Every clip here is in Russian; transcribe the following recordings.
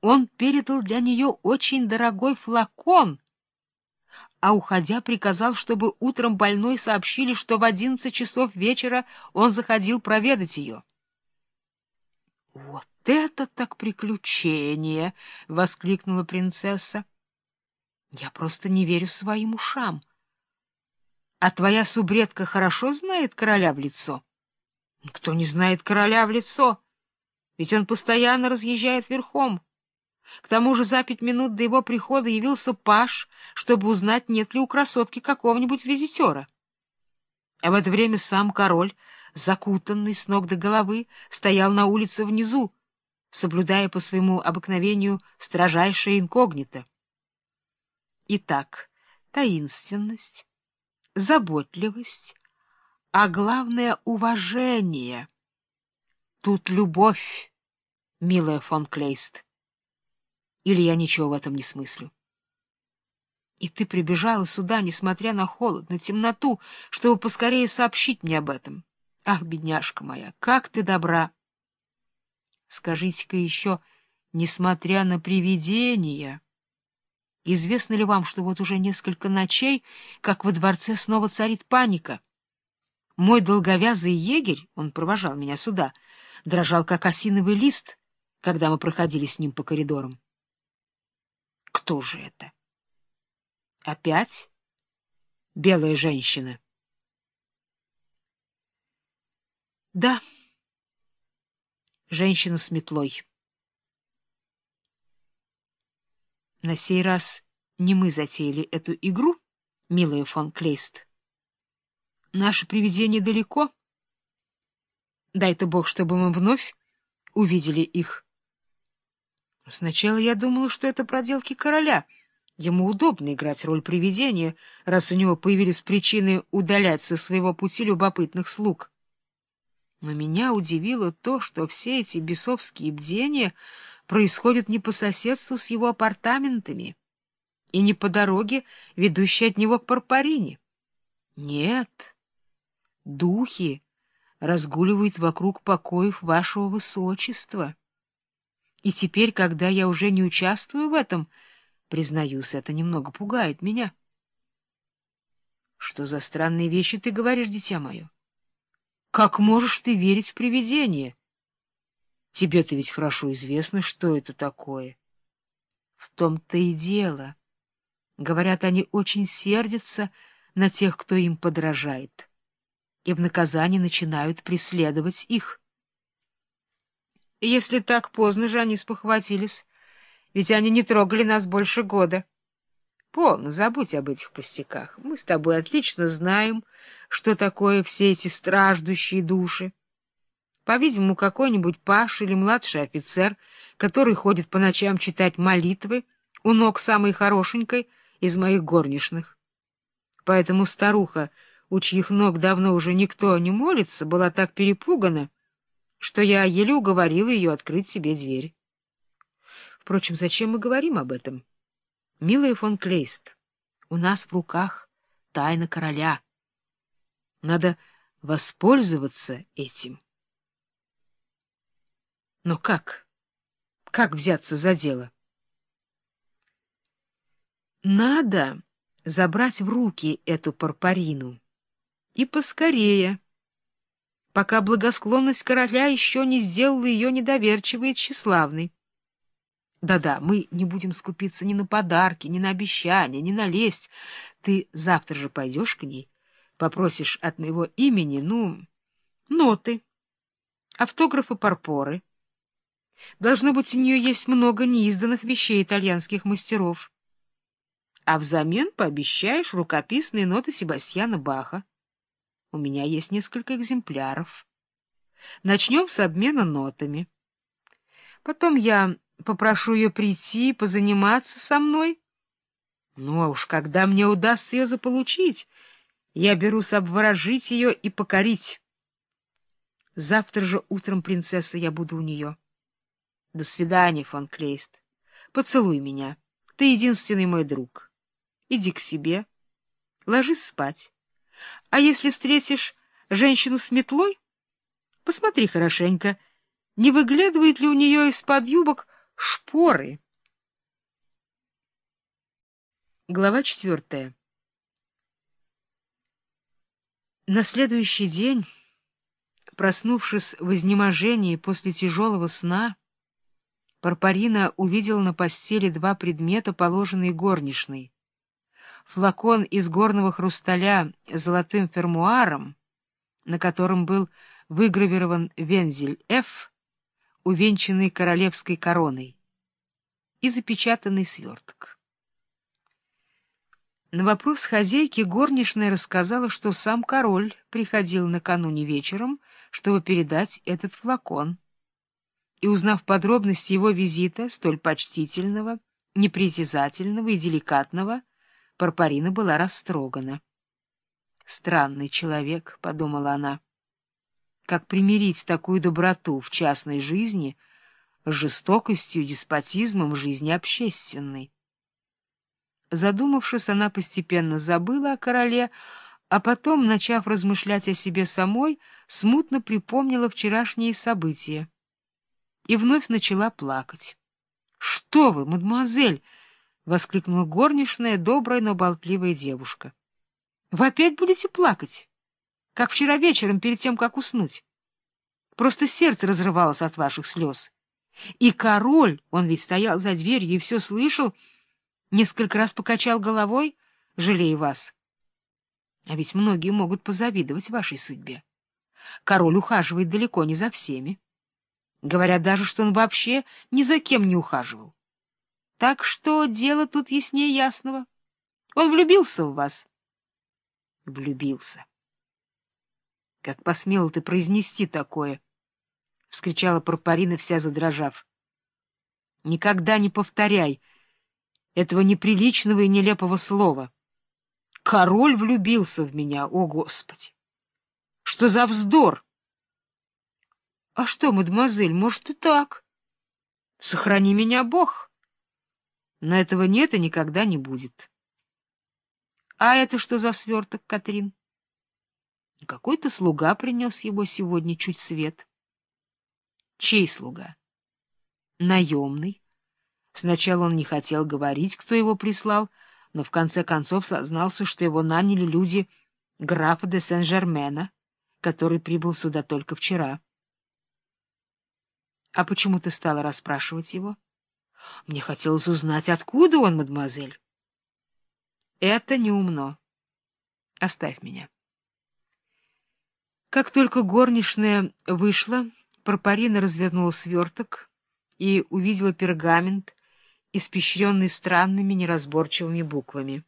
Он передал для нее очень дорогой флакон, а, уходя, приказал, чтобы утром больной сообщили, что в одиннадцать часов вечера он заходил проведать ее. — Вот это так приключение! — воскликнула принцесса. — Я просто не верю своим ушам. А твоя субредка хорошо знает короля в лицо? — Кто не знает короля в лицо? Ведь он постоянно разъезжает верхом. К тому же за пять минут до его прихода явился Паш, чтобы узнать, нет ли у красотки какого-нибудь визитера. А в это время сам король, закутанный с ног до головы, стоял на улице внизу, соблюдая по своему обыкновению строжайшее инкогнито. Итак, таинственность, заботливость, а главное — уважение. Тут любовь, милая фон Клейст. Или я ничего в этом не смыслю? И ты прибежала сюда, несмотря на холод, на темноту, чтобы поскорее сообщить мне об этом. Ах, бедняжка моя, как ты добра! Скажите-ка еще, несмотря на привидения, известно ли вам, что вот уже несколько ночей, как во дворце снова царит паника? Мой долговязый егерь, он провожал меня сюда, дрожал, как осиновый лист, когда мы проходили с ним по коридорам. Кто же это? Опять белая женщина? Да, женщина с метлой. На сей раз не мы затеяли эту игру, милая фон Клейст. Наше привидение далеко. Дай-то Бог, чтобы мы вновь увидели их. Сначала я думала, что это проделки короля. Ему удобно играть роль привидения, раз у него появились причины удалять со своего пути любопытных слуг. Но меня удивило то, что все эти бесовские бдения происходят не по соседству с его апартаментами и не по дороге, ведущей от него к Парпарине. Нет, духи разгуливают вокруг покоев вашего высочества. И теперь, когда я уже не участвую в этом, признаюсь, это немного пугает меня. Что за странные вещи ты говоришь, дитя мое? Как можешь ты верить в привидения? Тебе-то ведь хорошо известно, что это такое. В том-то и дело. Говорят, они очень сердятся на тех, кто им подражает, и в наказание начинают преследовать их. Если так поздно же они спохватились, ведь они не трогали нас больше года. Полно, забудь об этих пустяках. Мы с тобой отлично знаем, что такое все эти страждущие души. По-видимому, какой-нибудь паш или младший офицер, который ходит по ночам читать молитвы у ног самой хорошенькой из моих горничных. Поэтому старуха, у чьих ног давно уже никто не молится, была так перепугана, что я еле уговорила ее открыть себе дверь. Впрочем, зачем мы говорим об этом? Милая фон Клейст, у нас в руках тайна короля. Надо воспользоваться этим. Но как? Как взяться за дело? Надо забрать в руки эту парпарину. И поскорее пока благосклонность короля еще не сделала ее недоверчивой и тщеславной. Да-да, мы не будем скупиться ни на подарки, ни на обещания, ни на лесть. Ты завтра же пойдешь к ней, попросишь от моего имени, ну, ноты, автографы Парпоры. Должно быть, у нее есть много неизданных вещей итальянских мастеров. А взамен пообещаешь рукописные ноты Себастьяна Баха. У меня есть несколько экземпляров. Начнем с обмена нотами. Потом я попрошу ее прийти позаниматься со мной. Ну, а уж когда мне удастся ее заполучить, я берусь обворожить ее и покорить. Завтра же утром, принцесса, я буду у нее. До свидания, фон Клейст. Поцелуй меня. Ты единственный мой друг. Иди к себе. Ложись спать. А если встретишь женщину с метлой, посмотри хорошенько, не выглядывает ли у нее из-под юбок Шпоры. Глава четвертая. На следующий день, проснувшись в изнеможении после тяжелого сна, Парпарина увидела на постели два предмета, положенные горничной. Флакон из горного хрусталя с золотым фермуаром, на котором был выгравирован вензель «Ф», увенчанный королевской короной, и запечатанный сверток. На вопрос хозяйки горничная рассказала, что сам король приходил накануне вечером, чтобы передать этот флакон. И, узнав подробности его визита, столь почтительного, непритязательного и деликатного, Парпарина была растрогана. «Странный человек», — подумала она. Как примирить такую доброту в частной жизни с жестокостью, деспотизмом жизни общественной? Задумавшись, она постепенно забыла о короле, а потом, начав размышлять о себе самой, смутно припомнила вчерашние события и вновь начала плакать. — Что вы, мадемуазель! — воскликнула горничная, добрая, но болтливая девушка. — Вы опять будете плакать? как вчера вечером перед тем, как уснуть. Просто сердце разрывалось от ваших слез. И король, он ведь стоял за дверью и все слышал, несколько раз покачал головой, жалея вас. А ведь многие могут позавидовать вашей судьбе. Король ухаживает далеко не за всеми. Говорят даже, что он вообще ни за кем не ухаживал. Так что дело тут яснее ясного. Он влюбился в вас. Влюбился. Как посмела ты произнести такое? — вскричала Парпарина, вся задрожав. — Никогда не повторяй этого неприличного и нелепого слова. Король влюбился в меня, о Господи! Что за вздор! — А что, мадемуазель, может и так. Сохрани меня, Бог. Но этого нет и никогда не будет. — А это что за сверток, Катрин? — какой-то слуга принес его сегодня чуть свет. Чей слуга? Наемный. Сначала он не хотел говорить, кто его прислал, но в конце концов сознался, что его наняли люди графа де Сен-Жермена, который прибыл сюда только вчера. — А почему ты стала расспрашивать его? — Мне хотелось узнать, откуда он, мадемуазель. — Это неумно. Оставь меня. Как только горничная вышла, Парпарина развернула сверток и увидела пергамент, испещренный странными неразборчивыми буквами.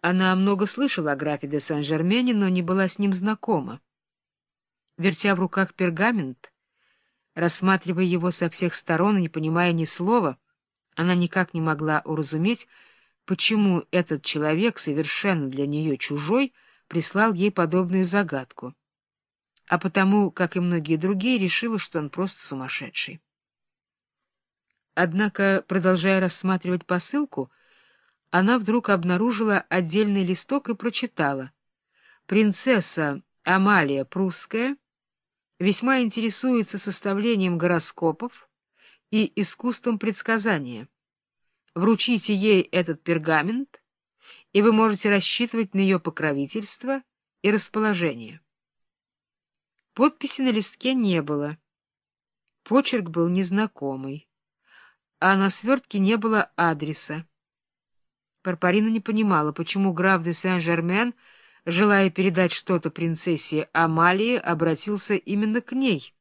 Она много слышала о графе де Сен-Жермене, но не была с ним знакома. Вертя в руках пергамент, рассматривая его со всех сторон и не понимая ни слова, она никак не могла уразуметь, почему этот человек, совершенно для нее чужой, прислал ей подобную загадку а потому, как и многие другие, решила, что он просто сумасшедший. Однако, продолжая рассматривать посылку, она вдруг обнаружила отдельный листок и прочитала. «Принцесса Амалия Прусская весьма интересуется составлением гороскопов и искусством предсказания. Вручите ей этот пергамент, и вы можете рассчитывать на ее покровительство и расположение». Подписи на листке не было. Почерк был незнакомый, а на свертке не было адреса. Парпарина не понимала, почему граф де Сен-Жермен, желая передать что-то принцессе Амалии, обратился именно к ней.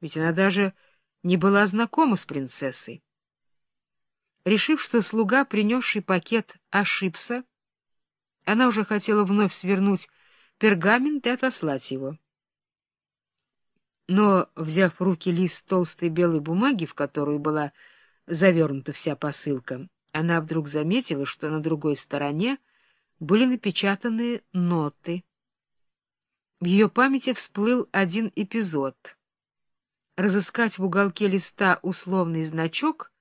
Ведь она даже не была знакома с принцессой. Решив, что слуга, принесший пакет, ошибся, она уже хотела вновь свернуть пергамент и отослать его. Но, взяв в руки лист толстой белой бумаги, в которую была завернута вся посылка, она вдруг заметила, что на другой стороне были напечатаны ноты. В ее памяти всплыл один эпизод. Разыскать в уголке листа условный значок,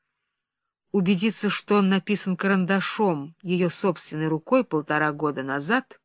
убедиться, что он написан карандашом ее собственной рукой полтора года назад —